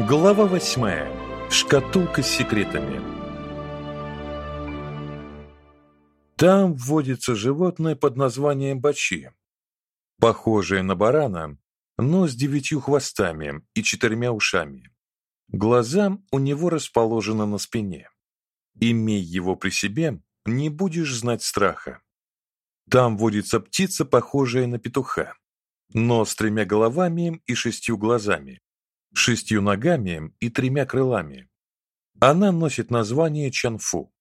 Глава восьмая. Шкатулка с секретами. Там вводится животное под названием бачи, похожее на барана, но с девятью хвостами и четырьмя ушами. Глаза у него расположены на спине. Имей его при себе, не будешь знать страха. Там водится птица, похожая на петуха, но с тремя головами и шестью глазами шестью ногами и тремя крылами. Она носит название Чанфу.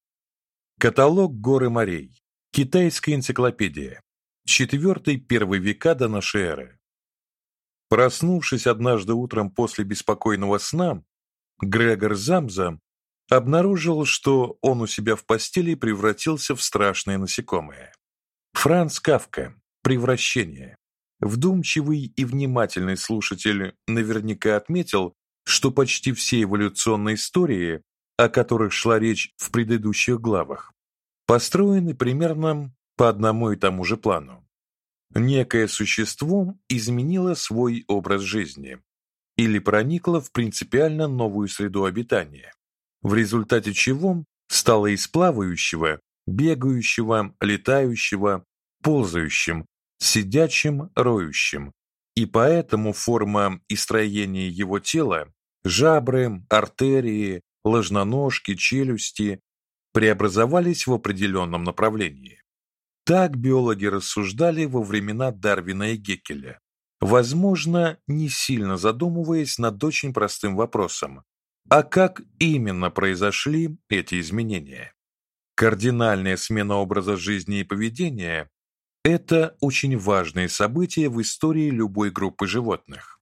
Каталог горы морей. Китайская энциклопедия. Четвертый первый века до нашей эры. Проснувшись однажды утром после беспокойного сна, Грегор Замза обнаружил, что он у себя в постели превратился в страшное насекомое. Франц Кафка. Превращение. Вдумчивый и внимательный слушатель наверняка отметил, что почти все эволюционные истории, о которых шла речь в предыдущих главах, построены примерно по одному и тому же плану. Некое существо изменило свой образ жизни или проникло в принципиально новую среду обитания, в результате чего стало из плавающего, бегающего, летающего, ползающим сидячим роющим, и поэтому форма и строение его тела, жабры, артерии, ложноножки, челюсти преобразовались в определенном направлении. Так биологи рассуждали во времена Дарвина и Геккеля, возможно, не сильно задумываясь над очень простым вопросом: а как именно произошли эти изменения? Кардинальная смена образа жизни и поведения это очень важное событие в истории любой группы животных.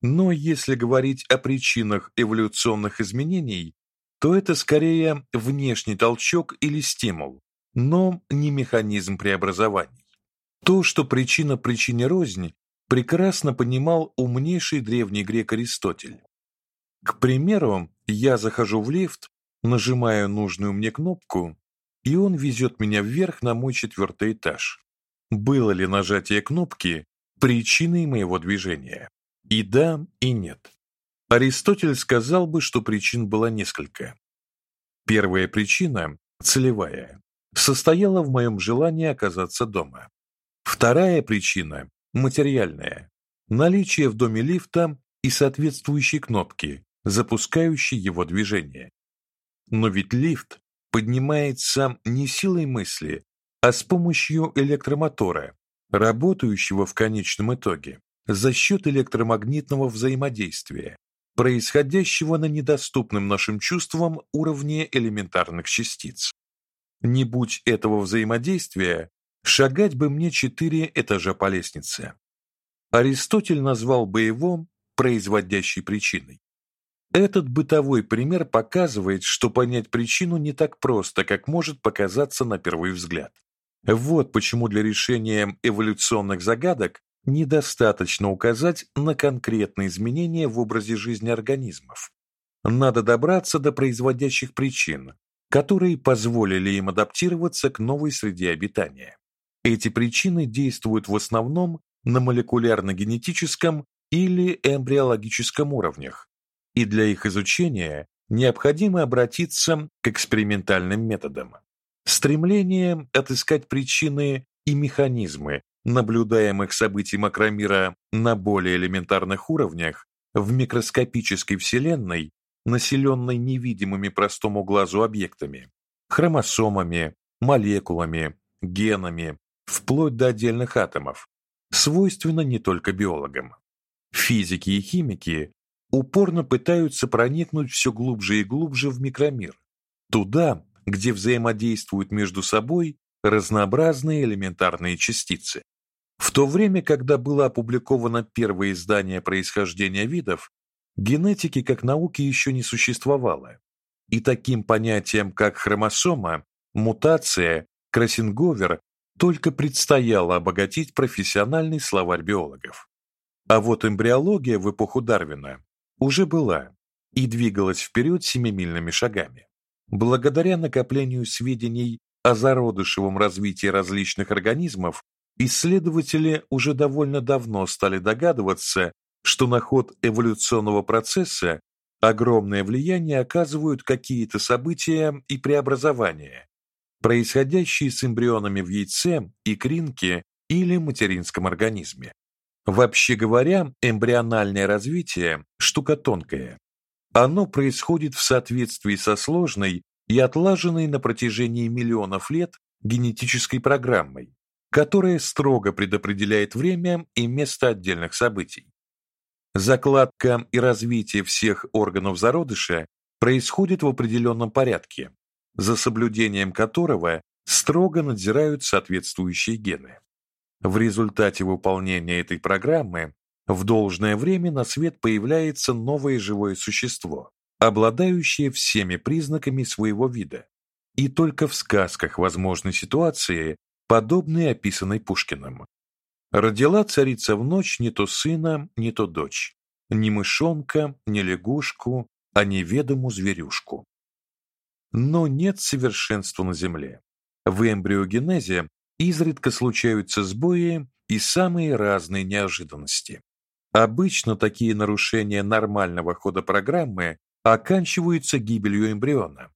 Но если говорить о причинах эволюционных изменений, то это скорее внешний толчок или стимул, но не механизм преобразований. То, что причина причине рознь, прекрасно понимал умнейший древний грек Аристотель. К примеру, я захожу в лифт, нажимаю нужную мне кнопку, и он везет меня вверх на мой четвертый этаж было ли нажатие кнопки причиной моего движения. И да, и нет. Аристотель сказал бы, что причин было несколько. Первая причина, целевая, состояла в моем желании оказаться дома. Вторая причина, материальная, наличие в доме лифта и соответствующей кнопки, запускающей его движение. Но ведь лифт поднимается не силой мысли, а с помощью электромотора, работающего в конечном итоге за счет электромагнитного взаимодействия, происходящего на недоступном нашим чувствам уровне элементарных частиц. Не будь этого взаимодействия, шагать бы мне четыре этажа по лестнице. Аристотель назвал бы его производящей причиной. Этот бытовой пример показывает, что понять причину не так просто, как может показаться на первый взгляд. Вот почему для решения эволюционных загадок недостаточно указать на конкретные изменения в образе жизни организмов. Надо добраться до производящих причин, которые позволили им адаптироваться к новой среде обитания. Эти причины действуют в основном на молекулярно-генетическом или эмбриологическом уровнях, и для их изучения необходимо обратиться к экспериментальным методам. Стремление отыскать причины и механизмы наблюдаемых событий макромира на более элементарных уровнях в микроскопической вселенной, населенной невидимыми простому глазу объектами, хромосомами, молекулами, генами, вплоть до отдельных атомов, свойственно не только биологам. Физики и химики упорно пытаются проникнуть все глубже и глубже в микромир, туда, где взаимодействуют между собой разнообразные элементарные частицы. В то время, когда было опубликовано первое издание происхождения видов, генетики как науки еще не существовало. И таким понятиям, как хромосома, мутация, кроссинговер только предстояло обогатить профессиональный словарь биологов. А вот эмбриология в эпоху Дарвина уже была и двигалась вперед семимильными шагами. Благодаря накоплению сведений о зародышевом развитии различных организмов, исследователи уже довольно давно стали догадываться, что на ход эволюционного процесса огромное влияние оказывают какие-то события и преобразования, происходящие с эмбрионами в яйце, икринке или материнском организме. Вообще говоря, эмбриональное развитие штука тонкая. Оно происходит в соответствии со сложной и отлаженной на протяжении миллионов лет генетической программой, которая строго предопределяет время и место отдельных событий. Закладка и развитие всех органов зародыша происходит в определенном порядке, за соблюдением которого строго надзирают соответствующие гены. В результате выполнения этой программы в должное время на свет появляется новое живое существо, обладающее всеми признаками своего вида. И только в сказках возможны ситуации, подобные описанной Пушкиным. Родила царица в ночь не то сына, не то дочь, ни мышонка, ни лягушку, а неведому зверюшку. Но нет совершенства на земле. В эмбриогенезе изредка случаются сбои и самые разные неожиданности. Обычно такие нарушения нормального хода программы оканчиваются гибелью эмбриона.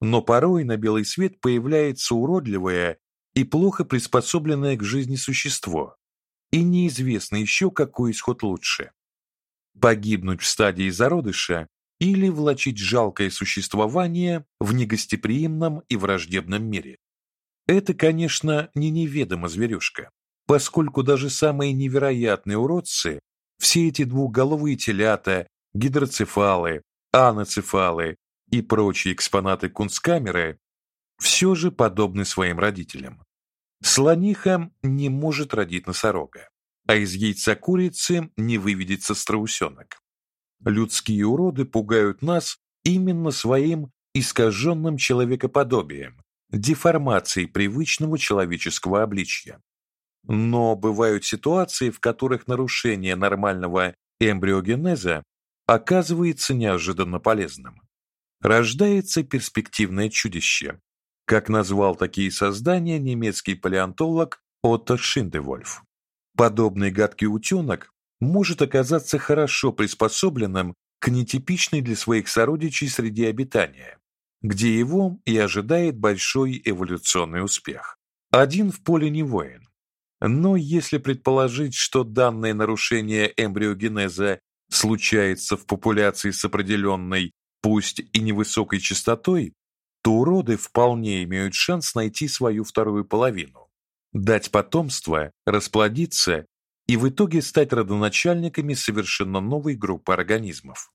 Но порой на белый свет появляется уродливое и плохо приспособленное к жизни существо, и неизвестно еще, какой исход лучше: погибнуть в стадии зародыша или влачить жалкое существование в негостеприимном и враждебном мире. Это, конечно, не неведомо зверюшка, поскольку даже самые невероятные уродцы все эти двухголовые телята, гидроцефалы, аноцефалы и прочие экспонаты кунсткамеры все же подобны своим родителям. Слониха не может родить носорога, а из яйца курицы не выведется страусенок. Людские уроды пугают нас именно своим искаженным человекоподобием, деформацией привычного человеческого обличья. Но бывают ситуации, в которых нарушение нормального эмбриогенеза оказывается неожиданно полезным. Рождается перспективное чудище, как назвал такие создания немецкий палеонтолог Отто Шиндевольф. Подобный гадкий утенок может оказаться хорошо приспособленным к нетипичной для своих сородичей среде обитания, где его и ожидает большой эволюционный успех. Один в поле не воин. Но если предположить, что данное нарушение эмбриогенеза случается в популяции с определенной, пусть и невысокой частотой, то уроды вполне имеют шанс найти свою вторую половину, дать потомство, расплодиться и в итоге стать родоначальниками совершенно новой группы организмов.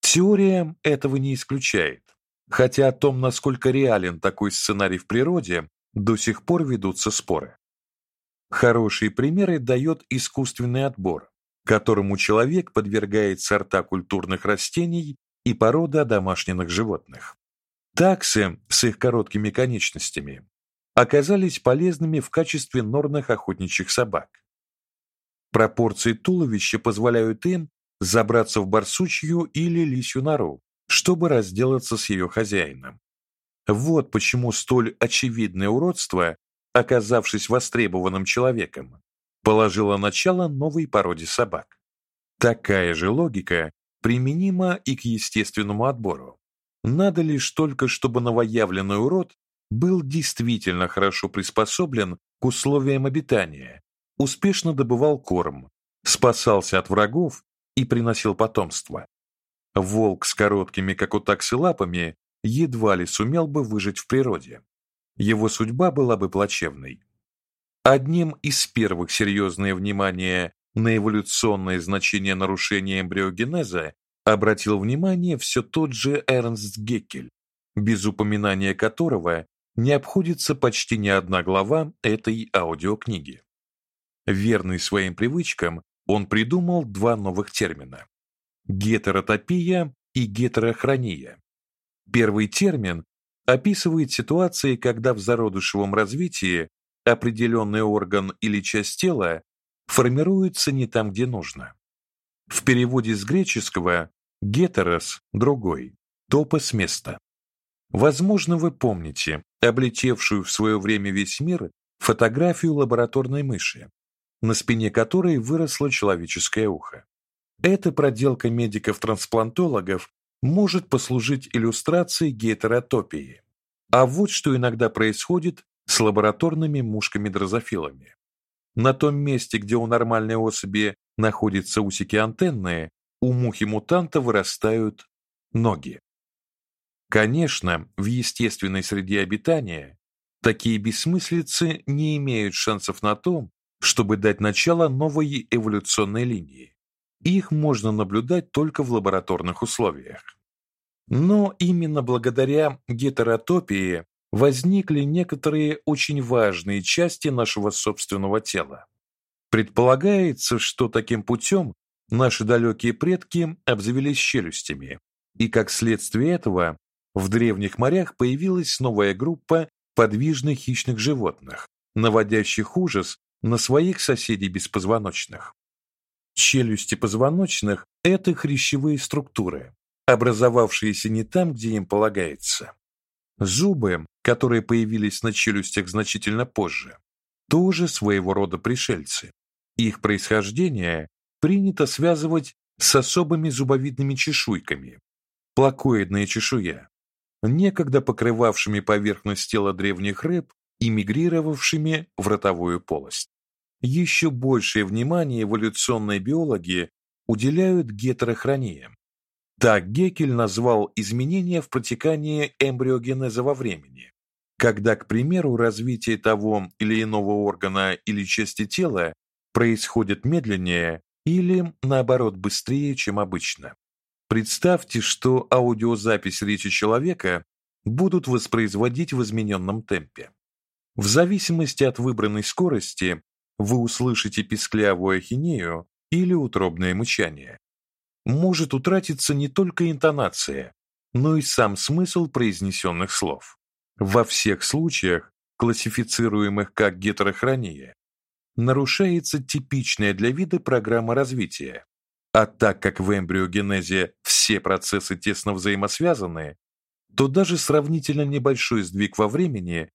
Теория этого не исключает, хотя о том, насколько реален такой сценарий в природе, до сих пор ведутся споры. Хорошие примеры дает искусственный отбор, которому человек подвергает сорта культурных растений и породы одомашненных животных. Таксы с их короткими конечностями оказались полезными в качестве норных охотничьих собак. Пропорции туловища позволяют им забраться в барсучью или лисью нору, чтобы разделаться с ее хозяином. Вот почему столь очевидное уродство оказавшись востребованным человеком, положила начало новой породе собак. Такая же логика применима и к естественному отбору. Надо лишь только, чтобы новоявленный урод был действительно хорошо приспособлен к условиям обитания, успешно добывал корм, спасался от врагов и приносил потомство. Волк с короткими, как у таксы, лапами едва ли сумел бы выжить в природе его судьба была бы плачевной. Одним из первых серьезное внимание на эволюционное значение нарушения эмбриогенеза обратил внимание все тот же Эрнст Геккель, без упоминания которого не обходится почти ни одна глава этой аудиокниги. Верный своим привычкам, он придумал два новых термина: гетеротопия и гетерохрония. Первый термин описывает ситуации, когда в зародышевом развитии определенный орган или часть тела формируется не там, где нужно. В переводе с греческого гетерос другой, топос место. Возможно, вы помните облетевшую в свое время весь мир фотографию лабораторной мыши, на спине которой выросло человеческое ухо. Эта проделка медиков-трансплантологов может послужить иллюстрацией гетеротопии. А вот что иногда происходит с лабораторными мушками-дрозофилами. На том месте, где у нормальной особи находятся усики антенны, у мухи-мутанта вырастают ноги. Конечно, в естественной среде обитания такие бессмыслицы не имеют шансов на то, чтобы дать начало новой эволюционной линии. Их можно наблюдать только в лабораторных условиях. Но именно благодаря гетеротопии возникли некоторые очень важные части нашего собственного тела. Предполагается, что таким путем наши далекие предки обзавелись челюстями, и как следствие этого в древних морях появилась новая группа подвижных хищных животных, наводящих ужас на своих соседей беспозвоночных. Челюсти позвоночных это хрящевые структуры, образовавшиеся не там, где им полагается. Зубы, которые появились на челюстях значительно позже, тоже своего рода пришельцы. Их происхождение принято связывать с особыми зубовидными чешуйками. Плакоидная чешуя, некогда покрывавшими поверхность тела древних рыб и мигрировавшими в ротовую полость. Еще большее внимание эволюционные биологи уделяют гетерохрониям. Так Геккель назвал изменения в протекании эмбриогенеза во времени, когда, к примеру, развитие того или иного органа или части тела происходит медленнее или наоборот быстрее, чем обычно. Представьте, что аудиозапись речи человека будут воспроизводить в измененном темпе. В зависимости от выбранной скорости вы услышите писклявую ахинею или утробное мычание. Может утратиться не только интонация, но и сам смысл произнесенных слов. Во всех случаях, классифицируемых как гетерохрония, нарушается типичная для вида программа развития. А так как в эмбриогенезе все процессы тесно взаимосвязаны, то даже сравнительно небольшой сдвиг во времени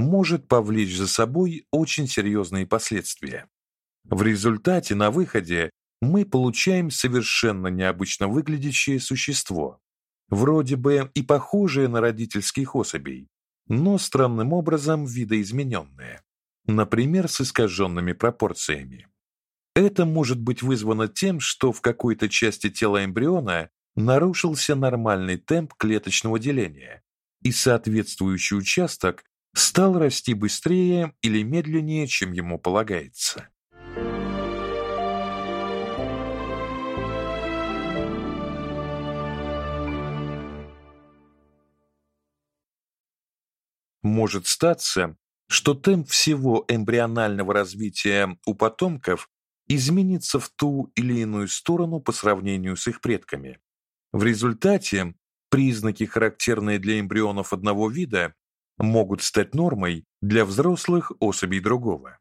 может повлечь за собой очень серьезные последствия. В результате на выходе мы получаем совершенно необычно выглядящее существо, вроде бы и похожее на родительских особей, но странным образом видоизмененное например, с искаженными пропорциями. Это может быть вызвано тем, что в какой-то части тела эмбриона нарушился нормальный темп клеточного деления, и соответствующий участок стал расти быстрее или медленнее, чем ему полагается. Может статься, что темп всего эмбрионального развития у потомков изменится в ту или иную сторону по сравнению с их предками. В результате признаки, характерные для эмбрионов одного вида, могут стать нормой для взрослых особей другого.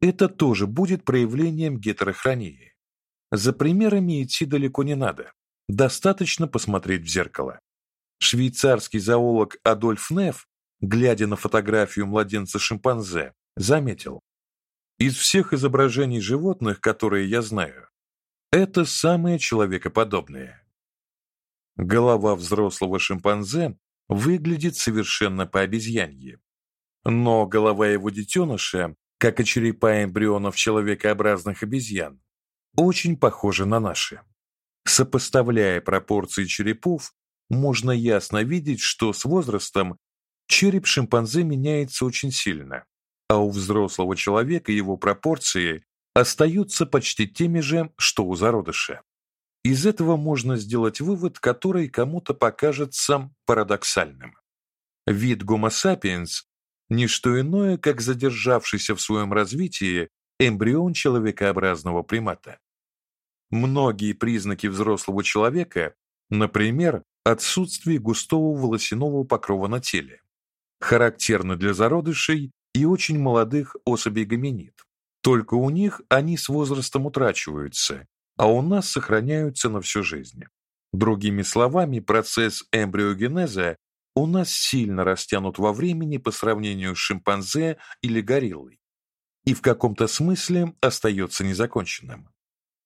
Это тоже будет проявлением гетерохронии. За примерами идти далеко не надо. Достаточно посмотреть в зеркало. Швейцарский зоолог Адольф Неф глядя на фотографию младенца-шимпанзе, заметил: "Из всех изображений животных, которые я знаю, это самое человекоподобное. Голова взрослого шимпанзе выглядит совершенно по-обезьяньи, но голова его детеныша, как и черепа эмбрионов человекообразных обезьян, очень похожа на наши. Сопоставляя пропорции черепов, можно ясно видеть, что с возрастом Череп шимпанзе меняется очень сильно, а у взрослого человека его пропорции остаются почти теми же, что у зародыша. Из этого можно сделать вывод, который кому-то покажется парадоксальным. Вид Homo sapiens не что иное, как задержавшийся в своем развитии эмбрион человекообразного примата. Многие признаки взрослого человека, например, отсутствие густого волосяного покрова на теле, характерны для зародышей и очень молодых особей гоминид. Только у них они с возрастом утрачиваются, а у нас сохраняются на всю жизнь. Другими словами, процесс эмбриогенеза у нас сильно растянут во времени по сравнению с шимпанзе или гориллой и в каком-то смысле остается незаконченным.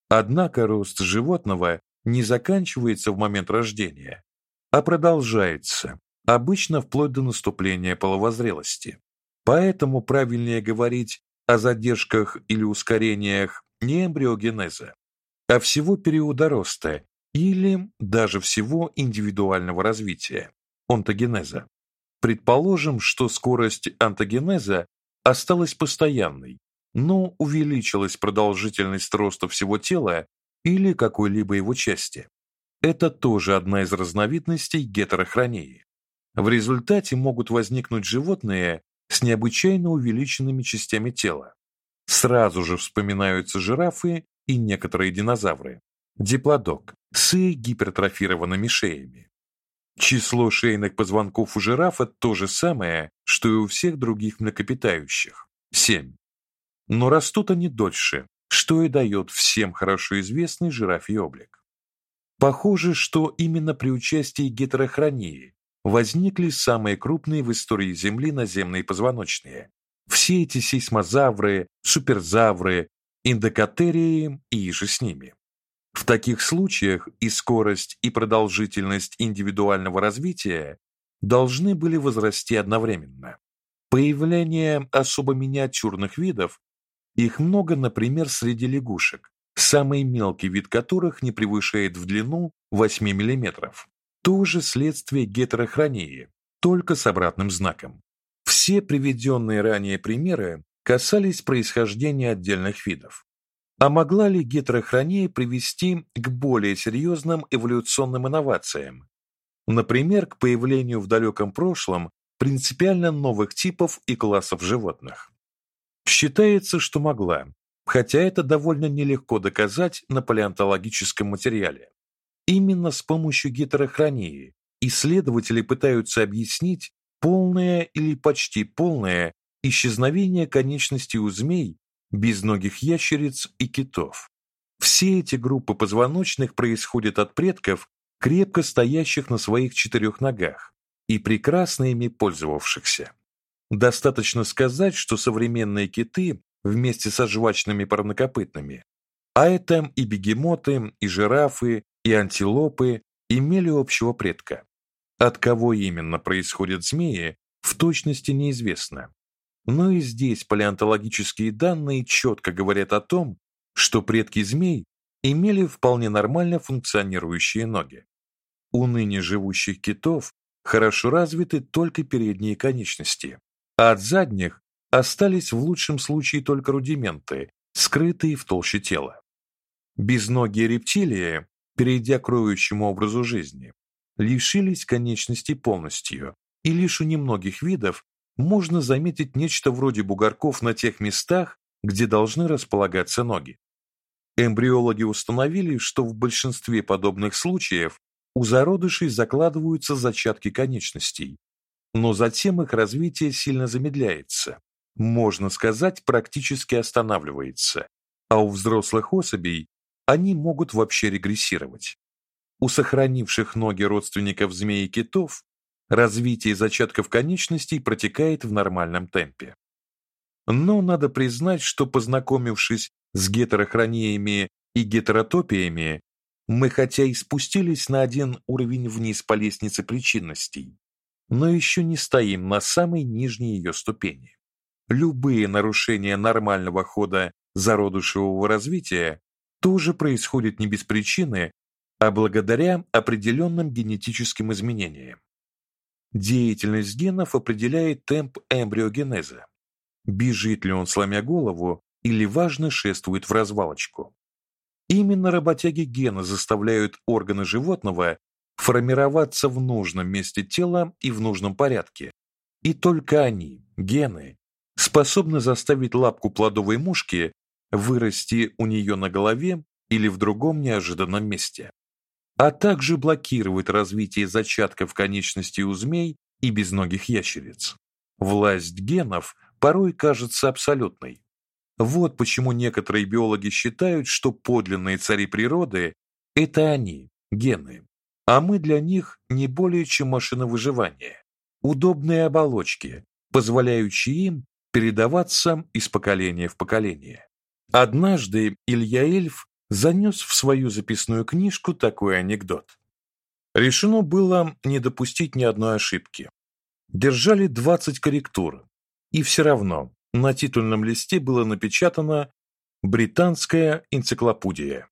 Однако рост животного не заканчивается в момент рождения, а продолжается, обычно вплоть до наступления половозрелости. Поэтому правильнее говорить о задержках или ускорениях не эмбриогенеза, а всего периода роста или даже всего индивидуального развития онтогенеза. Предположим, что скорость онтогенеза осталась постоянной, но увеличилась продолжительность роста всего тела или какой-либо его части. Это тоже одна из разновидностей гетерохронии. В результате могут возникнуть животные с необычайно увеличенными частями тела. Сразу же вспоминаются жирафы и некоторые динозавры. Диплодок с гипертрофированными шеями. Число шейных позвонков у жирафа то же самое, что и у всех других млекопитающих 7. Но растут они дольше, что и дает всем хорошо известный жирафий облик. Похоже, что именно при участии гетерохронии возникли самые крупные в истории Земли наземные позвоночные. Все эти сейсмозавры, суперзавры, индокотерии и же с ними. В таких случаях и скорость, и продолжительность индивидуального развития должны были возрасти одновременно. Появление особо миниатюрных видов, их много, например, среди лягушек, самый мелкий вид которых не превышает в длину 8 мм. Тоже следствие гетерохронии, только с обратным знаком. Все приведенные ранее примеры касались происхождения отдельных видов. А могла ли гетерохрония привести к более серьезным эволюционным инновациям? Например, к появлению в далеком прошлом принципиально новых типов и классов животных. Считается, что могла, хотя это довольно нелегко доказать на палеонтологическом материале. Именно с помощью гетерохронии исследователи пытаются объяснить полное или почти полное исчезновение конечностей у змей безногих ящериц и китов. Все эти группы позвоночных происходят от предков, крепко стоящих на своих четырех ногах и прекрасно ими пользовавшихся. Достаточно сказать, что современные киты вместе со жвачными парнокопытными, а это и бегемоты, и жирафы, и антилопы имели общего предка. От кого именно происходят змеи, в точности неизвестно. Но и здесь палеонтологические данные четко говорят о том, что предки змей имели вполне нормально функционирующие ноги. У ныне живущих китов хорошо развиты только передние конечности, а от задних остались в лучшем случае только рудименты, скрытые в толще тела. Безногие рептилии, перейдя к роющему образу жизни, лишились конечностей полностью, и лишь у немногих видов можно заметить нечто вроде бугорков на тех местах, где должны располагаться ноги. Эмбриологи установили, что в большинстве подобных случаев у зародышей закладываются зачатки конечностей, но затем их развитие сильно замедляется, можно сказать, практически останавливается, а у взрослых особей они могут вообще регрессировать. У сохранивших ноги родственников змей и китов развитие зачатков конечностей протекает в нормальном темпе. Но надо признать, что познакомившись с гетерохрониями и гетеротопиями, мы хотя и спустились на один уровень вниз по лестнице причинностей, но еще не стоим на самой нижней ее ступени. Любые нарушения нормального хода зародышевого развития тоже происходят не без причины, а благодаря определенным генетическим изменениям. Деятельность генов определяет темп эмбриогенеза. Бежит ли он сломя голову или важно шествует в развалочку. Именно работяги гена заставляют органы животного формироваться в нужном месте тела и в нужном порядке. И только они, гены, способны заставить лапку плодовой мушки вырасти у нее на голове или в другом неожиданном месте а также блокировать развитие зачатков конечностей у змей и безногих ящериц. Власть генов порой кажется абсолютной. Вот почему некоторые биологи считают, что подлинные цари природы это они, гены, а мы для них не более чем машина выживания, удобные оболочки, позволяющие им передаваться из поколения в поколение. Однажды Илья Эльф занес в свою записную книжку такой анекдот. Решено было не допустить ни одной ошибки. Держали 20 корректур, и все равно на титульном листе было напечатано «Британская энциклопедия».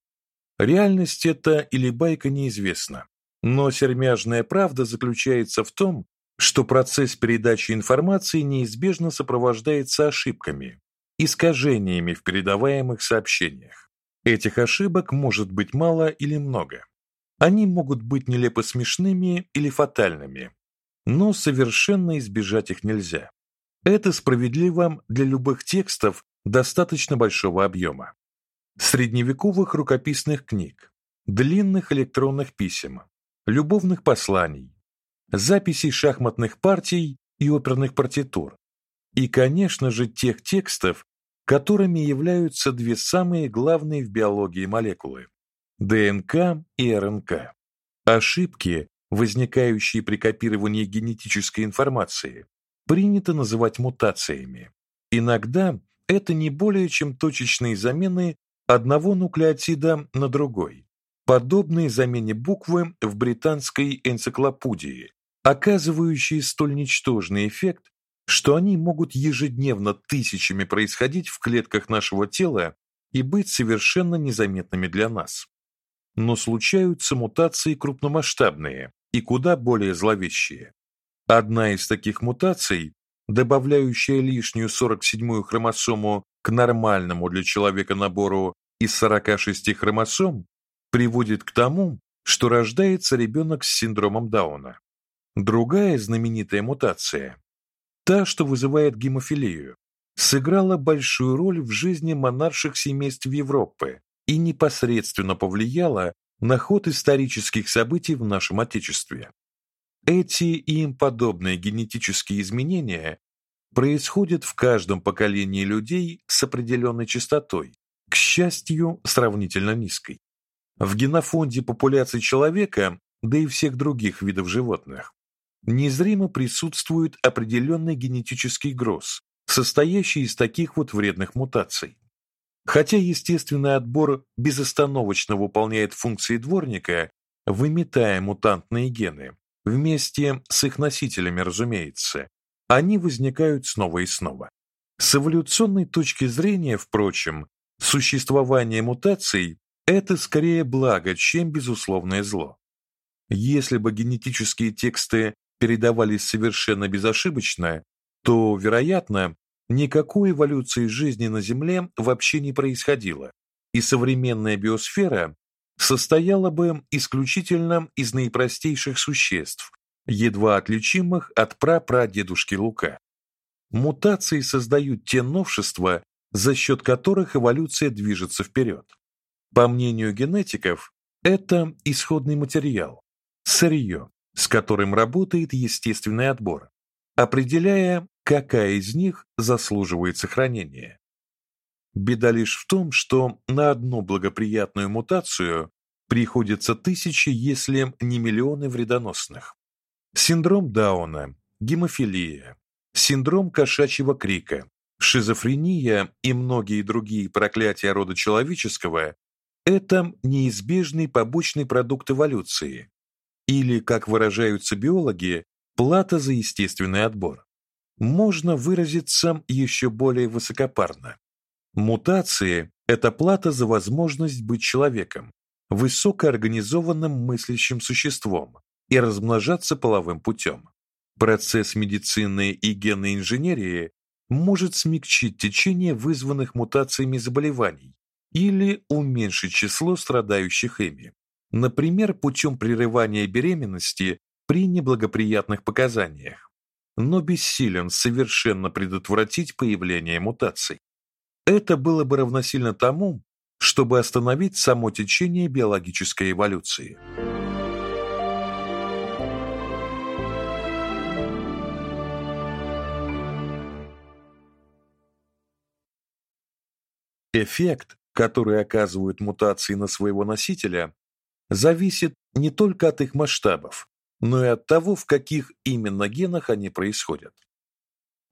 Реальность это или байка неизвестна, но сермяжная правда заключается в том, что процесс передачи информации неизбежно сопровождается ошибками, искажениями в передаваемых сообщениях. Этих ошибок может быть мало или много. Они могут быть нелепо смешными или фатальными, но совершенно избежать их нельзя. Это справедливо для любых текстов достаточно большого объема. Средневековых рукописных книг, длинных электронных писем, любовных посланий, записей шахматных партий и оперных партитур. И, конечно же, тех текстов, которыми являются две самые главные в биологии молекулы ДНК и РНК. Ошибки, возникающие при копировании генетической информации, принято называть мутациями. Иногда это не более чем точечные замены одного нуклеотида на другой, подобные замене буквы в британской энциклопедии, оказывающие столь ничтожный эффект, что они могут ежедневно тысячами происходить в клетках нашего тела и быть совершенно незаметными для нас. Но случаются мутации крупномасштабные и куда более зловещие. Одна из таких мутаций, добавляющая лишнюю 47-ю хромосому к нормальному для человека набору из 46 хромосом, приводит к тому, что рождается ребенок с синдромом Дауна. Другая знаменитая мутация та, что вызывает гемофилию, сыграла большую роль в жизни монарших семейств Европы и непосредственно повлияла на ход исторических событий в нашем отечестве. Эти и им подобные генетические изменения происходят в каждом поколении людей с определенной частотой, к счастью, сравнительно низкой. В генофонде популяции человека, да и всех других видов животных, незримо присутствует определенный генетический гроз, состоящий из таких вот вредных мутаций. Хотя естественный отбор безостановочно выполняет функции дворника, выметая мутантные гены, вместе с их носителями, разумеется, они возникают снова и снова. С эволюционной точки зрения, впрочем, существование мутаций это скорее благо, чем безусловное зло. Если бы генетические тексты передавались совершенно безошибочно, то, вероятно, никакой эволюции жизни на Земле вообще не происходило, и современная биосфера состояла бы исключительно из наипростейших существ, едва отличимых от прапрадедушки Лука. Мутации создают те новшества, за счет которых эволюция движется вперед. По мнению генетиков, это исходный материал, сырье, с которым работает естественный отбор, определяя, какая из них заслуживает сохранения. Беда лишь в том, что на одну благоприятную мутацию приходится тысячи, если не миллионы вредоносных. Синдром Дауна, гемофилия, синдром кошачьего крика, шизофрения и многие другие проклятия рода человеческого это неизбежный побочный продукт эволюции, или, как выражаются биологи, плата за естественный отбор. Можно выразиться еще более высокопарно. Мутации это плата за возможность быть человеком, высокоорганизованным мыслящим существом и размножаться половым путем. Процесс медицины и генной инженерии может смягчить течение вызванных мутациями заболеваний или уменьшить число страдающих ими например, путем прерывания беременности при неблагоприятных показаниях, но бессилен совершенно предотвратить появление мутаций. Это было бы равносильно тому, чтобы остановить само течение биологической эволюции. Эффект, который оказывают мутации на своего носителя, зависит не только от их масштабов, но и от того, в каких именно генах они происходят.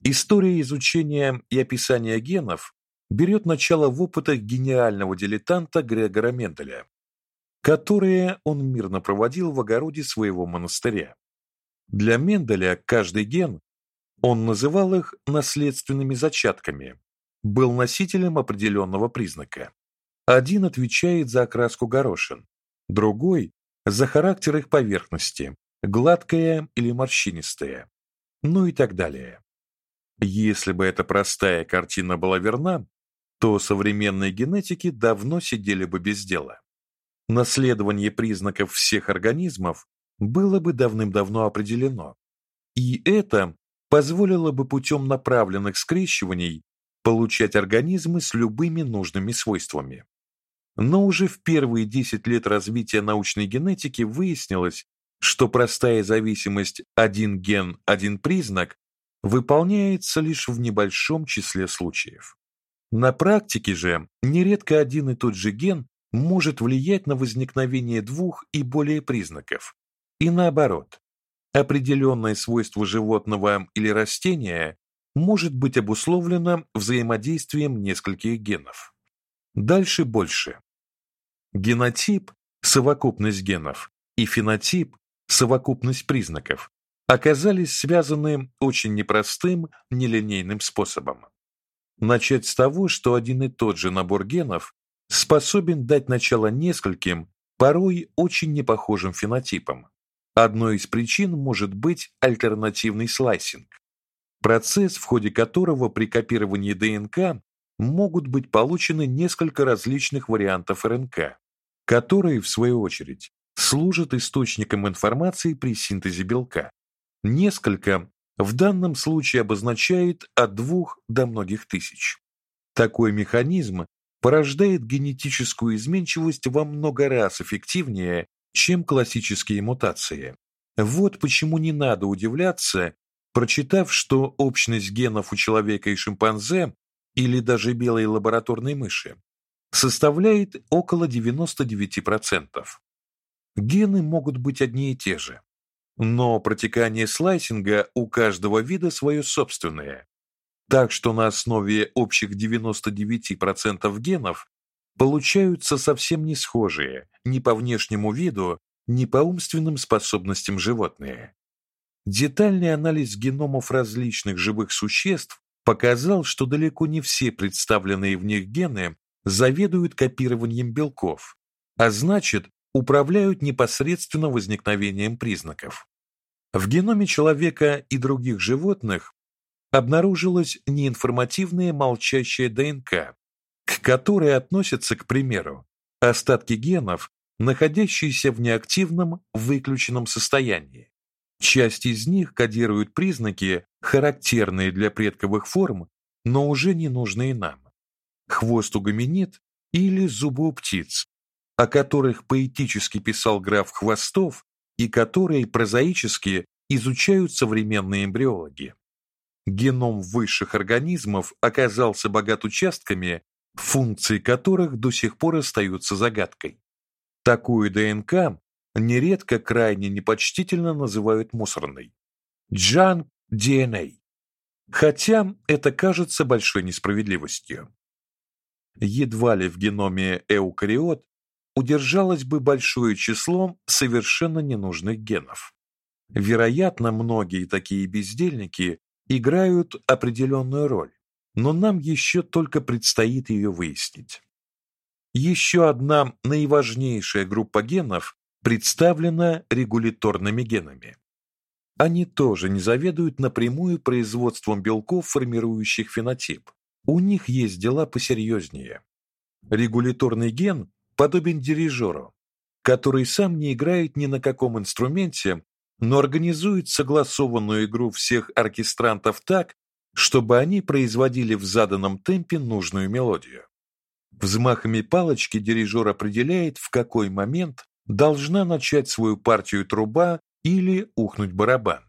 История изучения и описания генов берет начало в опытах гениального дилетанта Грегора Менделя, которые он мирно проводил в огороде своего монастыря. Для Менделя каждый ген, он называл их наследственными зачатками, был носителем определенного признака. Один отвечает за окраску горошин, другой за характер их поверхности, гладкая или морщинистая, ну и так далее. Если бы эта простая картина была верна, то современные генетики давно сидели бы без дела. Наследование признаков всех организмов было бы давным-давно определено. И это позволило бы путем направленных скрещиваний получать организмы с любыми нужными свойствами. Но уже в первые 10 лет развития научной генетики выяснилось, что простая зависимость один ген, один признак выполняется лишь в небольшом числе случаев. На практике же нередко один и тот же ген может влиять на возникновение двух и более признаков. И наоборот, определенное свойство животного или растения может быть обусловлено взаимодействием нескольких генов. Дальше больше. Генотип совокупность генов и фенотип совокупность признаков оказались связаны очень непростым, нелинейным способом. Начать с того, что один и тот же набор генов способен дать начало нескольким, порой очень непохожим фенотипам. Одной из причин может быть альтернативный слайсинг, процесс, в ходе которого при копировании ДНК могут быть получены несколько различных вариантов РНК, которые в свою очередь служат источником информации при синтезе белка. Несколько в данном случае обозначает от двух до многих тысяч. Такой механизм порождает генетическую изменчивость во много раз эффективнее, чем классические мутации. Вот почему не надо удивляться, прочитав, что общность генов у человека и шимпанзе или даже белой лабораторной мыши составляет около 99%. Гены могут быть одни и те же, но протекание слайсинга у каждого вида свое собственное. Так что на основе общих 99% генов получаются совсем не схожие ни по внешнему виду, ни по умственным способностям животные. Детальный анализ геномов различных живых существ показал, что далеко не все представленные в них гены заведуют копированием белков, а значит, управляют непосредственно возникновением признаков. В геноме человека и других животных обнаружилась неинформативная молчащая ДНК, к которой относятся, к примеру, остатки генов, находящиеся в неактивном выключенном состоянии. Часть из них кодируют признаки, характерные для предковых форм, но уже не нужные нам. Хвост у гоминид или зубы у птиц, о которых поэтически писал граф Хвостов и которые прозаически изучают современные эмбриологи. Геном высших организмов оказался богат участками, функции которых до сих пор остаются загадкой. Такую ДНК нередко крайне непочтительно называют мусорной. Джан DNA. Хотя это кажется большой несправедливостью. Едва ли в геноме эукариот удержалось бы большое число совершенно ненужных генов. Вероятно, многие такие бездельники играют определенную роль, но нам еще только предстоит ее выяснить. Еще одна наиважнейшая группа генов представлена регуляторными генами. Они тоже не заведуют напрямую производством белков, формирующих фенотип. У них есть дела посерьезнее. Регуляторный ген подобен дирижеру, который сам не играет ни на каком инструменте, но организует согласованную игру всех оркестрантов так, чтобы они производили в заданном темпе нужную мелодию. Взмахами палочки дирижер определяет, в какой момент должна начать свою партию труба или ухнуть барабан.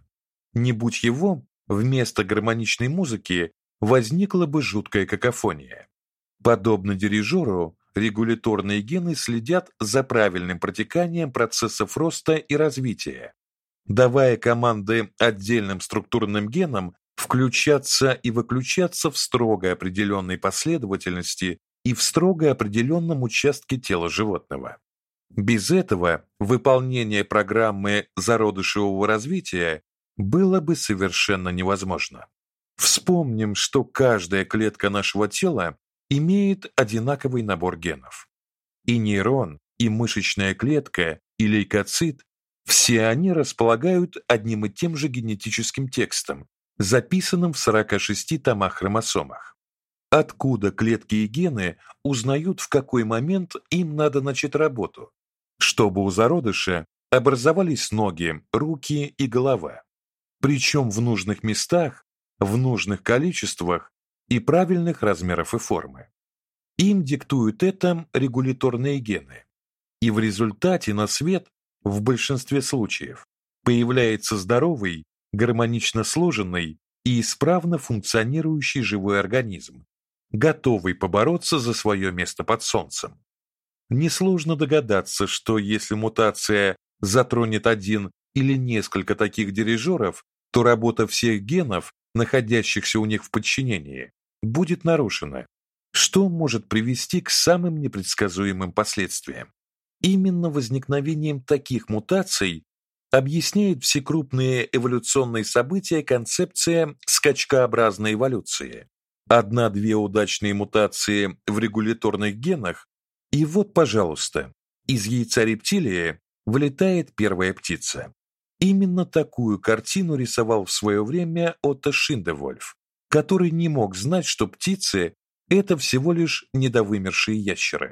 Не будь его, вместо гармоничной музыки возникла бы жуткая какофония. Подобно дирижеру, регуляторные гены следят за правильным протеканием процессов роста и развития, давая команды отдельным структурным генам включаться и выключаться в строго определенной последовательности и в строго определенном участке тела животного. Без этого выполнение программы зародышевого развития было бы совершенно невозможно. Вспомним, что каждая клетка нашего тела имеет одинаковый набор генов. И нейрон, и мышечная клетка, и лейкоцит все они располагают одним и тем же генетическим текстом, записанным в 46 томах хромосомах. Откуда клетки и гены узнают, в какой момент им надо начать работу, чтобы у зародыша образовались ноги, руки и голова. Причем в нужных местах, в нужных количествах и правильных размеров и формы. Им диктуют это регуляторные гены. И в результате на свет в большинстве случаев появляется здоровый, гармонично сложенный и исправно функционирующий живой организм, готовый побороться за свое место под солнцем. Несложно догадаться, что если мутация затронет один или несколько таких дирижеров, то работа всех генов, находящихся у них в подчинении, будет нарушена, что может привести к самым непредсказуемым последствиям. Именно возникновением таких мутаций объясняет все крупные эволюционные события концепция скачкообразной эволюции. Одна-две удачные мутации в регуляторных генах, и вот, пожалуйста, из яйца рептилии вылетает первая птица. Именно такую картину рисовал в свое время Отто Шиндевольф, который не мог знать, что птицы это всего лишь недовымершие ящеры.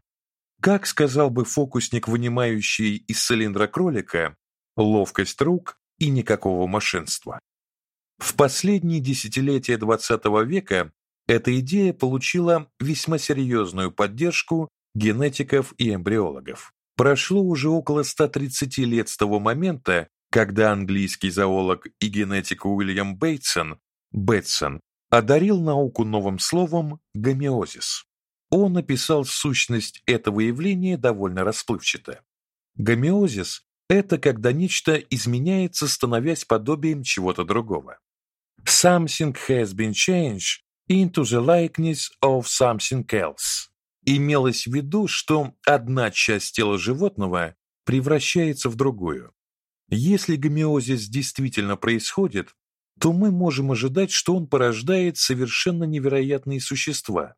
Как сказал бы фокусник, вынимающий из цилиндра кролика, ловкость рук и никакого мошенства. В последние десятилетия XX века эта идея получила весьма серьезную поддержку генетиков и эмбриологов. Прошло уже около 130 лет с того момента, когда английский зоолог и генетик Уильям Бейтсон, Бетсон, одарил науку новым словом гомеозис. Он описал сущность этого явления довольно расплывчато. Гомеозис это когда нечто изменяется, становясь подобием чего-то другого. Something has been changed into the likeness of something else. Имелось в виду, что одна часть тела животного превращается в другую. Если гомеозис действительно происходит, то мы можем ожидать, что он порождает совершенно невероятные существа,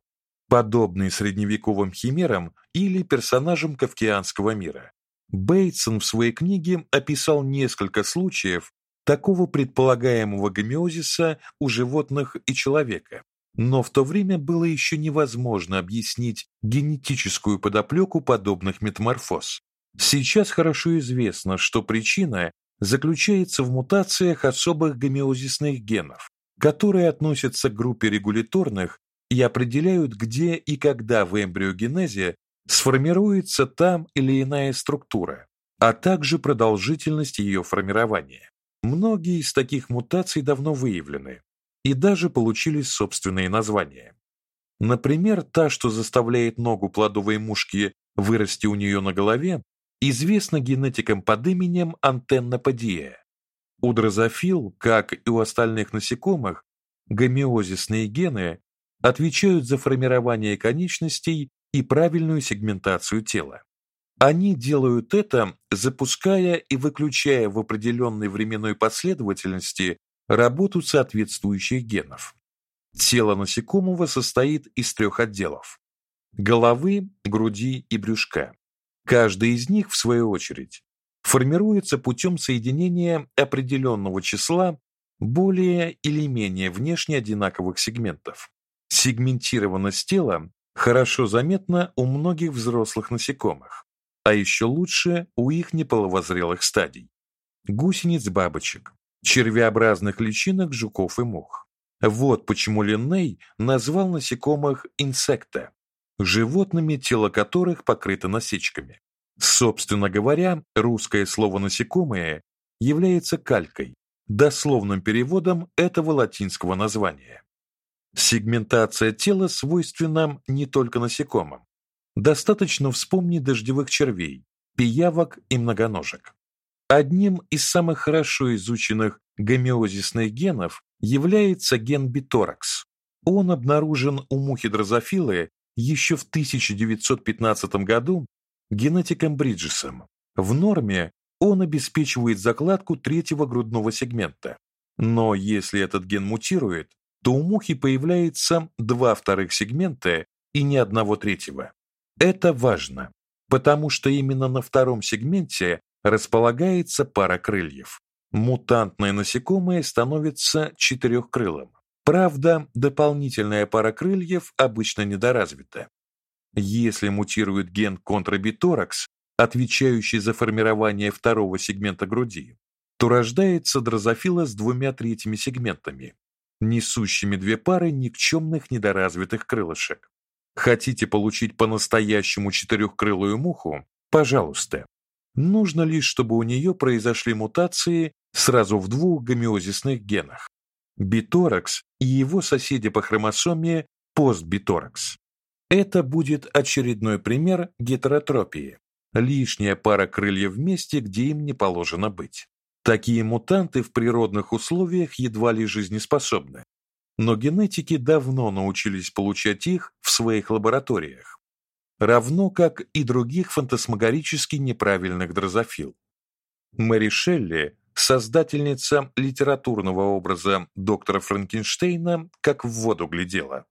подобные средневековым химерам или персонажам кавказского мира. Бейтсон в своей книге описал несколько случаев такого предполагаемого гомеозиса у животных и человека. Но в то время было еще невозможно объяснить генетическую подоплеку подобных метаморфоз. Сейчас хорошо известно, что причина заключается в мутациях особых гомеозисных генов, которые относятся к группе регуляторных и определяют, где и когда в эмбриогенезе сформируется там или иная структура, а также продолжительность ее формирования. Многие из таких мутаций давно выявлены и даже получили собственные названия. Например, та, что заставляет ногу плодовой мушки вырасти у нее на голове, известна генетикам под именем антенноподия. У дрозофил, как и у остальных насекомых, гомеозисные гены отвечают за формирование конечностей и правильную сегментацию тела. Они делают это, запуская и выключая в определенной временной последовательности работу соответствующих генов. Тело насекомого состоит из трех отделов: головы, груди и брюшка. Каждый из них в свою очередь формируется путем соединения определенного числа более или менее внешне одинаковых сегментов. Сегментированность тела хорошо заметна у многих взрослых насекомых, а еще лучше у их неполовозрелых стадий. Гусениц бабочек, червеобразных личинок жуков и мух. Вот почему Линней назвал насекомых инсекта, животными, тело которых покрыто насечками. Собственно говоря, русское слово насекомое является калькой, дословным переводом этого латинского названия. Сегментация тела свойственна не только насекомым. Достаточно вспомнить дождевых червей, пиявок и многоножек. Одним из самых хорошо изученных гомеозисных генов является ген биторакс. Он обнаружен у мухи дрозофилы еще в 1915 году генетиком Бриджесом. В норме он обеспечивает закладку третьего грудного сегмента. Но если этот ген мутирует, то у мухи появляется два вторых сегмента и ни одного третьего. Это важно, потому что именно на втором сегменте располагается пара крыльев. Мутантное насекомое становится четырехкрылым. Правда, дополнительная пара крыльев обычно недоразвита. Если мутирует ген контрабиторакс, отвечающий за формирование второго сегмента груди, то рождается дрозофила с двумя третьими сегментами, несущими две пары никчемных недоразвитых крылышек. Хотите получить по-настоящему четырехкрылую муху? Пожалуйста. Нужно лишь, чтобы у нее произошли мутации сразу в двух гомеозисных генах: биторакс и его соседи по хромосоме постбиторакс. Это будет очередной пример гетеротропии. Лишняя пара крыльев в месте, где им не положено быть. Такие мутанты в природных условиях едва ли жизнеспособны но генетики давно научились получать их в своих лабораториях, равно как и других фантасмагорически неправильных дрозофил. Мэри Шелли, создательница литературного образа доктора Франкенштейна, как в воду глядела.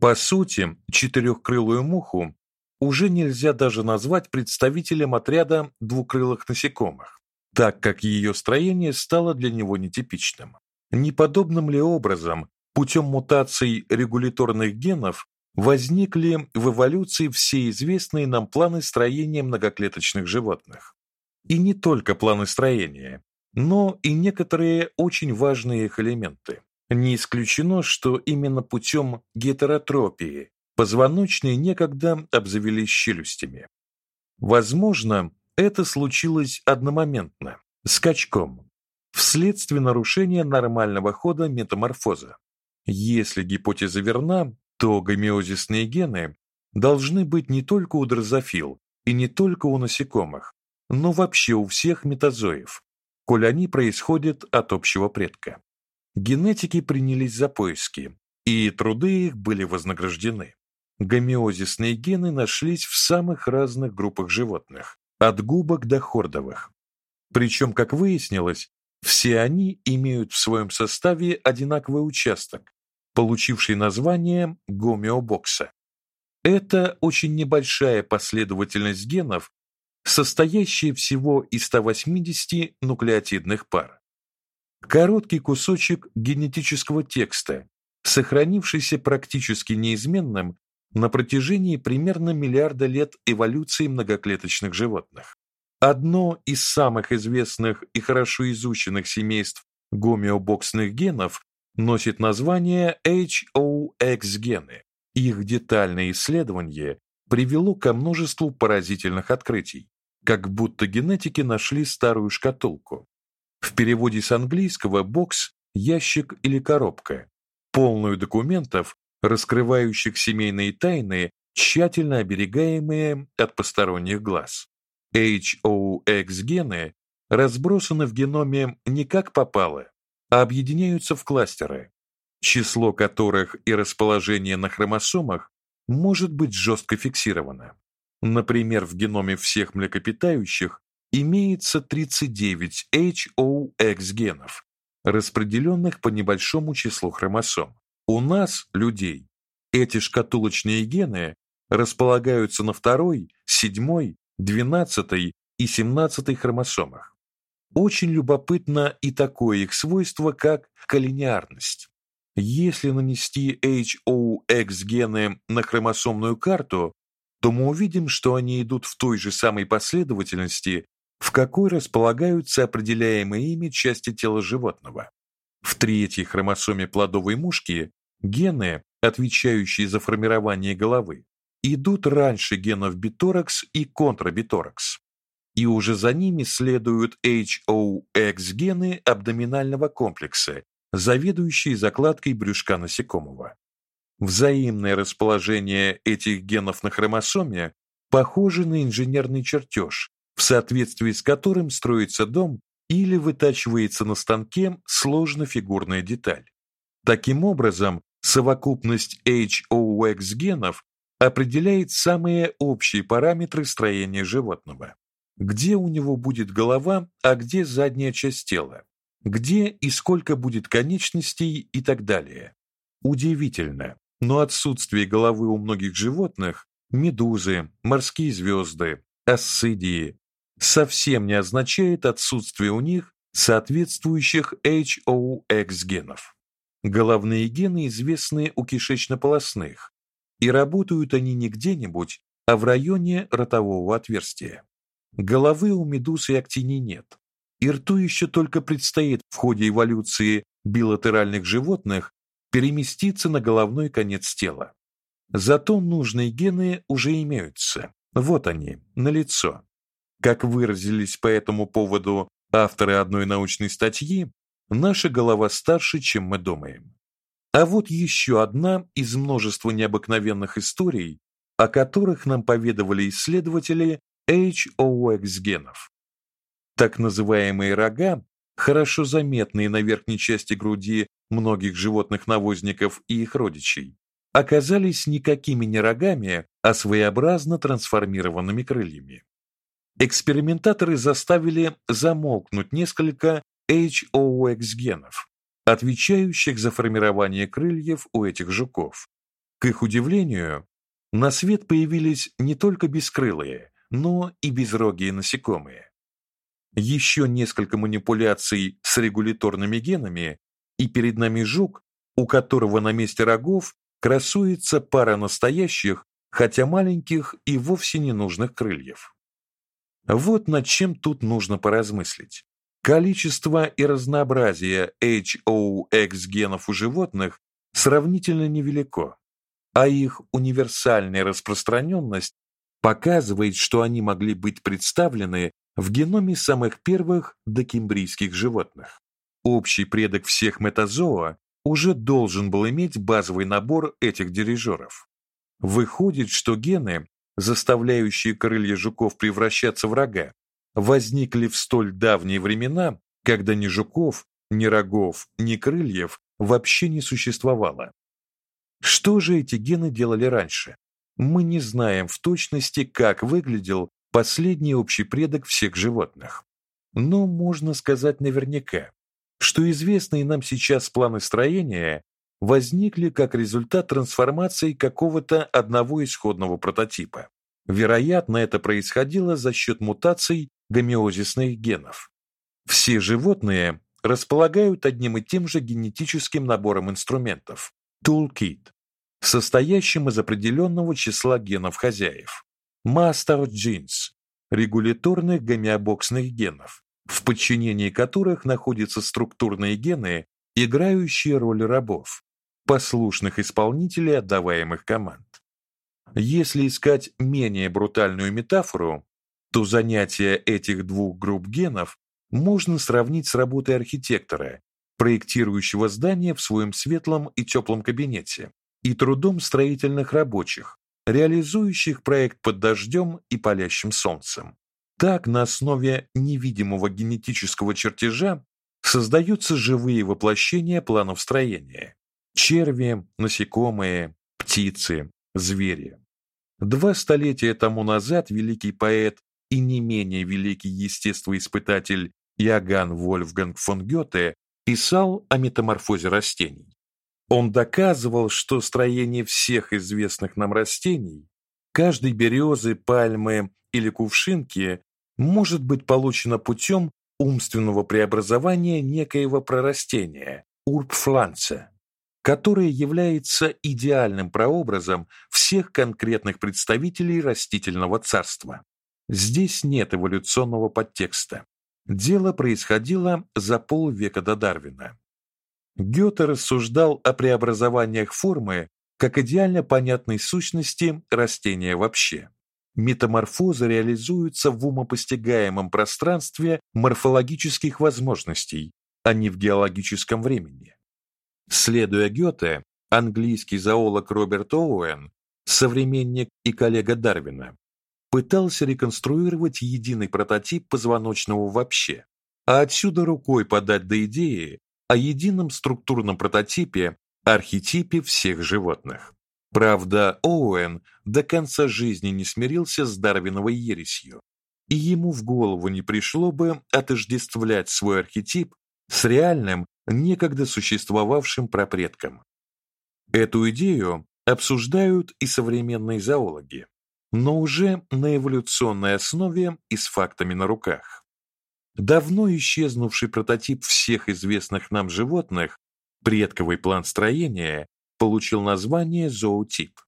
По сути, четырехкрылую муху уже нельзя даже назвать представителем отряда двукрылых насекомых, так как ее строение стало для него нетипичным. Неподобным ли образом путем мутаций регуляторных генов возникли в эволюции все известные нам планы строения многоклеточных животных? И не только планы строения, но и некоторые очень важные их элементы. Не исключено, что именно путем гетеротропии позвоночные некогда обзавелись челюстями. Возможно, это случилось одномоментно, скачком, вследствие нарушения нормального хода метаморфоза. Если гипотеза верна, то гомеозисные гены должны быть не только у дрозофил и не только у насекомых, но вообще у всех метазоев, коль они происходят от общего предка. Генетики принялись за поиски, и труды их были вознаграждены. Гомеозисные гены нашлись в самых разных группах животных, от губок до хордовых. Причем, как выяснилось, все они имеют в своем составе одинаковый участок, получивший название гомеобокса. Это очень небольшая последовательность генов, состоящая всего из 180 нуклеотидных пар. Короткий кусочек генетического текста, сохранившийся практически неизменным на протяжении примерно миллиарда лет эволюции многоклеточных животных. Одно из самых известных и хорошо изученных семейств гомеобоксных генов носит название HOX-гены. Их детальное исследование привело ко множеству поразительных открытий, как будто генетики нашли старую шкатулку. В переводе с английского бокс ящик или коробка, полную документов, раскрывающих семейные тайны, тщательно оберегаемые от посторонних глаз. HOX-гены разбросаны в геноме не как попало, а объединяются в кластеры, число которых и расположение на хромосомах может быть жестко фиксировано. Например, в геноме всех млекопитающих имеется 39 HOX-генов, распределенных по небольшому числу хромосом. У нас, людей, эти шкатулочные гены располагаются на второй, седьмой 12 и 17 хромосомах. Очень любопытно и такое их свойство, как коллинеарность. Если нанести HOX гены на хромосомную карту, то мы увидим, что они идут в той же самой последовательности, в какой располагаются определяемые ими части тела животного. В третьей хромосоме плодовой мушки гены, отвечающие за формирование головы, идут раньше генов биторакс и контрабиторакс. И уже за ними следуют HOX гены абдоминального комплекса, заведующие закладкой брюшка насекомого. Взаимное расположение этих генов на хромосоме похоже на инженерный чертеж, в соответствии с которым строится дом, или вытачивается на станке сложно-фигурная деталь. Таким образом, совокупность HOX генов определяет самые общие параметры строения животного. Где у него будет голова, а где задняя часть тела, где и сколько будет конечностей и так далее. Удивительно, но отсутствие головы у многих животных медузы, морские звезды, ассидии совсем не означает отсутствие у них соответствующих HOX генов. Головные гены известны у кишечно-полосных, и работают они не где-нибудь, а в районе ротового отверстия. Головы у медуз и актиний нет. И рту еще только предстоит в ходе эволюции билатеральных животных переместиться на головной конец тела. Зато нужные гены уже имеются. Вот они, на лицо. Как выразились по этому поводу авторы одной научной статьи, наша голова старше, чем мы думаем. А вот еще одна из множества необыкновенных историй, о которых нам поведали исследователи HOX генов. Так называемые рога, хорошо заметные на верхней части груди многих животных-навозников и их родичей, оказались никакими не рогами, а своеобразно трансформированными крыльями. Экспериментаторы заставили замолкнуть несколько HOX генов, отвечающих за формирование крыльев у этих жуков. К их удивлению, на свет появились не только бескрылые, но и безрогие насекомые. Еще несколько манипуляций с регуляторными генами, и перед нами жук, у которого на месте рогов красуется пара настоящих, хотя маленьких и вовсе ненужных крыльев. Вот над чем тут нужно поразмыслить. Количество и разнообразие HOX генов у животных сравнительно невелико, а их универсальная распространенность показывает, что они могли быть представлены в геноме самых первых докембрийских животных. Общий предок всех метазоа уже должен был иметь базовый набор этих дирижеров. Выходит, что гены, заставляющие крылья жуков превращаться в рога, возникли в столь давние времена, когда ни жуков, ни рогов, ни крыльев вообще не существовало. Что же эти гены делали раньше? Мы не знаем в точности, как выглядел последний общий предок всех животных. Но можно сказать наверняка, что известные нам сейчас планы строения возникли как результат трансформации какого-то одного исходного прототипа. Вероятно, это происходило за счет мутаций гомеозисных генов. Все животные располагают одним и тем же генетическим набором инструментов toolkit, состоящим из определенного числа генов хозяев. Master genes регуляторных гомеобоксных генов, в подчинении которых находятся структурные гены, играющие роль рабов, послушных исполнителей отдаваемых команд. Если искать менее брутальную метафору, то занятия этих двух групп генов можно сравнить с работой архитектора, проектирующего здание в своем светлом и теплом кабинете, и трудом строительных рабочих, реализующих проект под дождем и палящим солнцем. Так на основе невидимого генетического чертежа создаются живые воплощения планов строения: черви, насекомые, птицы, звери. Два столетия тому назад великий поэт и не менее великий естествоиспытатель Иоганн Вольфганг фон Гёте писал о метаморфозе растений. Он доказывал, что строение всех известных нам растений, каждой березы, пальмы или кувшинки, может быть получено путем умственного преобразования некоего прорастения урбфланца, которое является идеальным прообразом всех конкретных представителей растительного царства. Здесь нет эволюционного подтекста. Дело происходило за полвека до Дарвина. Гёте рассуждал о преобразованиях формы как идеально понятной сущности растения вообще. Метаморфозы реализуются в умопостигаемом пространстве морфологических возможностей, а не в геологическом времени. Следуя Гёте, английский зоолог Роберт Оуэн, современник и коллега Дарвина, пытался реконструировать единый прототип позвоночного вообще, а отсюда рукой подать до идеи о едином структурном прототипе, архетипе всех животных. Правда, Оуэн до конца жизни не смирился с Дарвиновой ересью, и ему в голову не пришло бы отождествлять свой архетип с реальным, некогда существовавшим прапредком. Эту идею обсуждают и современные зоологи, но уже на эволюционной основе и с фактами на руках. Давно исчезнувший прототип всех известных нам животных, предковый план строения, получил название зоотип.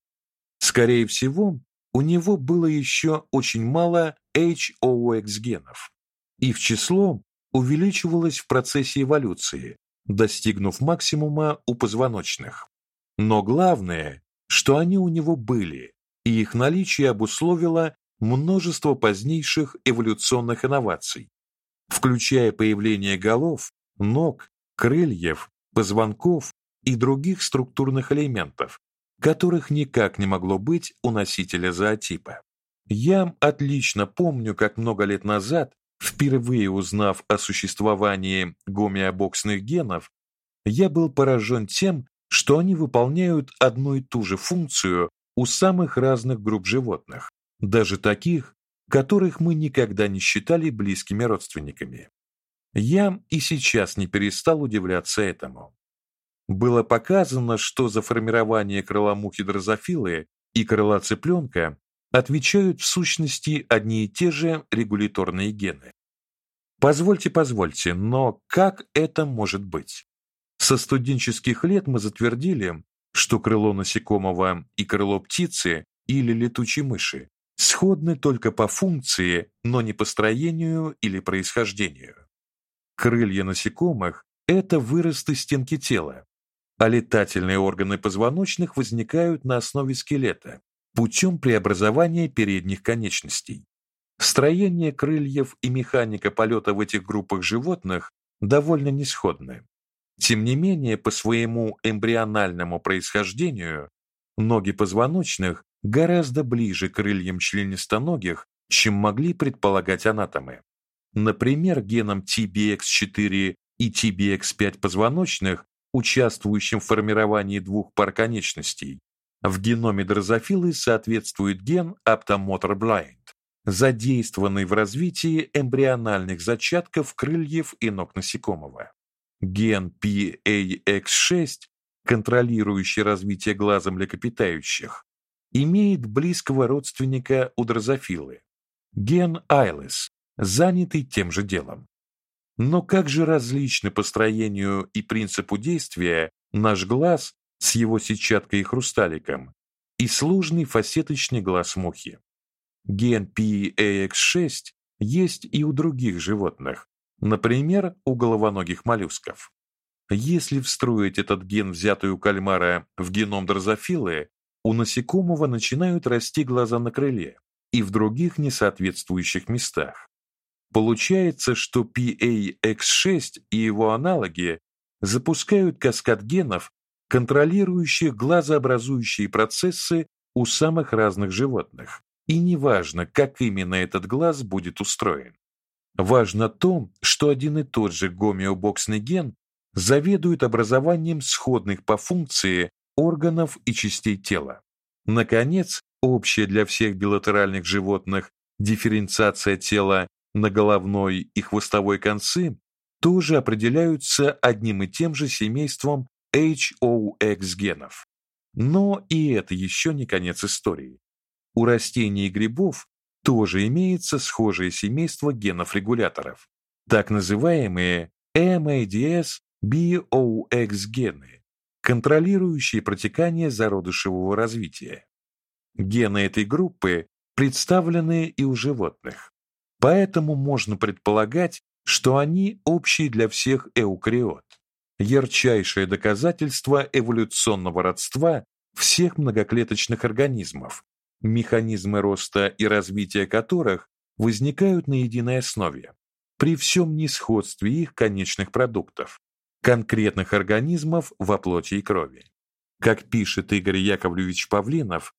Скорее всего, у него было еще очень мало HOX генов, их число увеличивалось в процессе эволюции, достигнув максимума у позвоночных. Но главное, что они у него были, и их наличие обусловило множество позднейших эволюционных инноваций, включая появление голов, ног, крыльев, позвонков и других структурных элементов, которых никак не могло быть у носителя зоотипа. Я отлично помню, как много лет назад, впервые узнав о существовании гомеобоксных генов, я был поражен тем, что они выполняют одну и ту же функцию у самых разных групп животных, даже таких, которых мы никогда не считали близкими родственниками. Я и сейчас не перестал удивляться этому. Было показано, что за формирование крыла мухи дрозофилы и крыла цыпленка отвечают в сущности одни и те же регуляторные гены. Позвольте, позвольте, но как это может быть? Со студенческих лет мы затвердили, что крыло насекомого и крыло птицы или летучей мыши сходны только по функции, но не по строению или происхождению. Крылья насекомых это выросты стенки тела, а летательные органы позвоночных возникают на основе скелета путем преобразования передних конечностей. Строение крыльев и механика полета в этих группах животных довольно несходны. Тем не менее, по своему эмбриональному происхождению ноги позвоночных гораздо ближе к крыльям членистоногих, чем могли предполагать анатомы. Например, генам TBX4 и TBX5 позвоночных, участвующим в формировании двух пар конечностей, в геноме дрозофилы соответствует ген Aptomotor Blind, задействованный в развитии эмбриональных зачатков крыльев и ног насекомого. Ген PAX6, контролирующий развитие глаза млекопитающих, имеет близкого родственника у дрозофилы ген Айлес, занятый тем же делом. Но как же различны по строению и принципу действия наш глаз с его сетчаткой и хрусталиком и сложный фасеточный глаз мухи. Ген PAX6 есть и у других животных, например, у головоногих моллюсков. Если встроить этот ген, взятый у кальмара, в геном дрозофилы, у насекомого начинают расти глаза на крыле и в других несоответствующих местах. Получается, что PAX6 и его аналоги запускают каскад генов, контролирующих глазообразующие процессы у самых разных животных. И неважно, как именно этот глаз будет устроен. Важно то, что один и тот же гомеобоксный ген заведует образованием сходных по функции органов и частей тела. Наконец, общая для всех билатеральных животных дифференциация тела на головной и хвостовой концы тоже определяются одним и тем же семейством HOX генов. Но и это еще не конец истории. У растений и грибов тоже имеется схожее семейство генов-регуляторов, так называемые MADS BOX гены контролирующие протекание зародышевого развития. Гены этой группы представлены и у животных. Поэтому можно предполагать, что они общие для всех эукариот. Ярчайшее доказательство эволюционного родства всех многоклеточных организмов, механизмы роста и развития которых возникают на единой основе при всем несходстве их конечных продуктов конкретных организмов во плоти и крови. Как пишет Игорь Яковлевич Павлинов,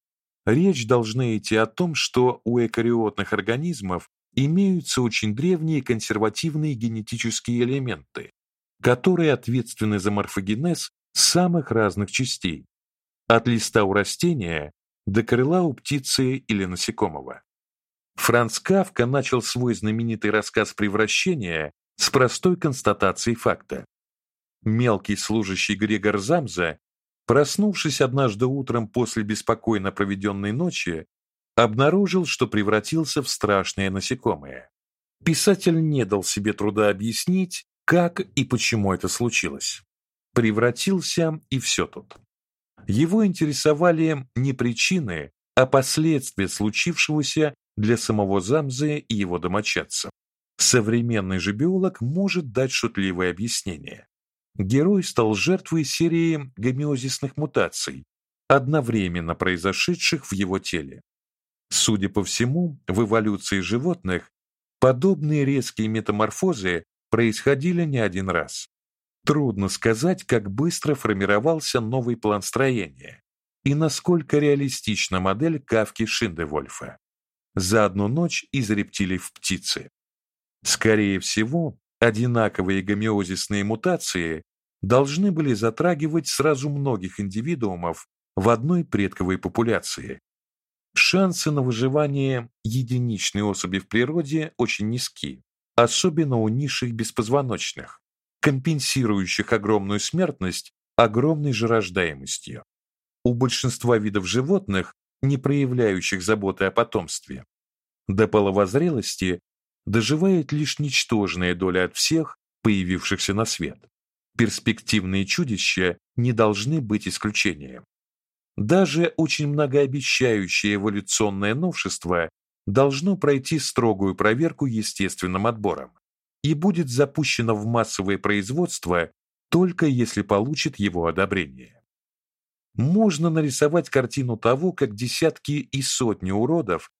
речь должна идти о том, что у эукариотных организмов имеются очень древние консервативные генетические элементы, которые ответственны за морфогенез самых разных частей, от листа у растения до крыла у птицы или насекомого. Франц Кафка начал свой знаменитый рассказ Превращение с простой констатацией факта. Мелкий служащий Грегор Замза, проснувшись однажды утром после беспокойно проведенной ночи, обнаружил, что превратился в страшное насекомое. Писатель не дал себе труда объяснить, как и почему это случилось. Превратился и все тут. Его интересовали не причины, а последствия случившегося для самого Замзы и его домочадцев. Современный же биолог может дать шутливое объяснение. Герой стал жертвой серии гомеозисных мутаций, одновременно произошедших в его теле. Судя по всему, в эволюции животных подобные резкие метаморфозы происходили не один раз. Трудно сказать, как быстро формировался новый план строения и насколько реалистична модель Кавки Шиндевольфа. За одну ночь из рептилий в птицы. Скорее всего, одинаковые гомеозисные мутации должны были затрагивать сразу многих индивидуумов в одной предковой популяции. Шансы на выживание единичной особи в природе очень низки, особенно у низших беспозвоночных, компенсирующих огромную смертность огромной же рождаемостью. У большинства видов животных, не проявляющих заботы о потомстве, до половозрелости доживает лишь ничтожная доля от всех появившихся на свет. Перспективные чудища не должны быть исключением. Даже очень многообещающее эволюционное новшество должно пройти строгую проверку естественным отбором и будет запущено в массовое производство только если получит его одобрение. Можно нарисовать картину того, как десятки и сотни уродов,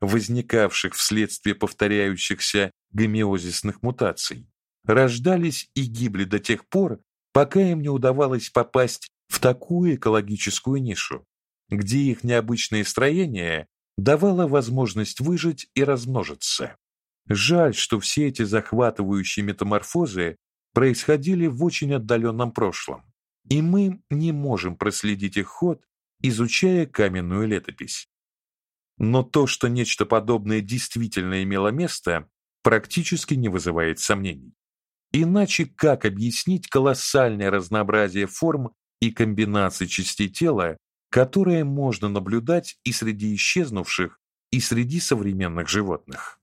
возникавших вследствие повторяющихся гомеозисных мутаций, рождались и гибли до тех пор, пока им не удавалось попасть в такую экологическую нишу, где их необычное строение давало возможность выжить и размножиться. Жаль, что все эти захватывающие метаморфозы происходили в очень отдаленном прошлом, и мы не можем проследить их ход, изучая каменную летопись. Но то, что нечто подобное действительно имело место, практически не вызывает сомнений. Иначе как объяснить колоссальное разнообразие форм и комбинаций частей тела, которые можно наблюдать и среди исчезнувших, и среди современных животных?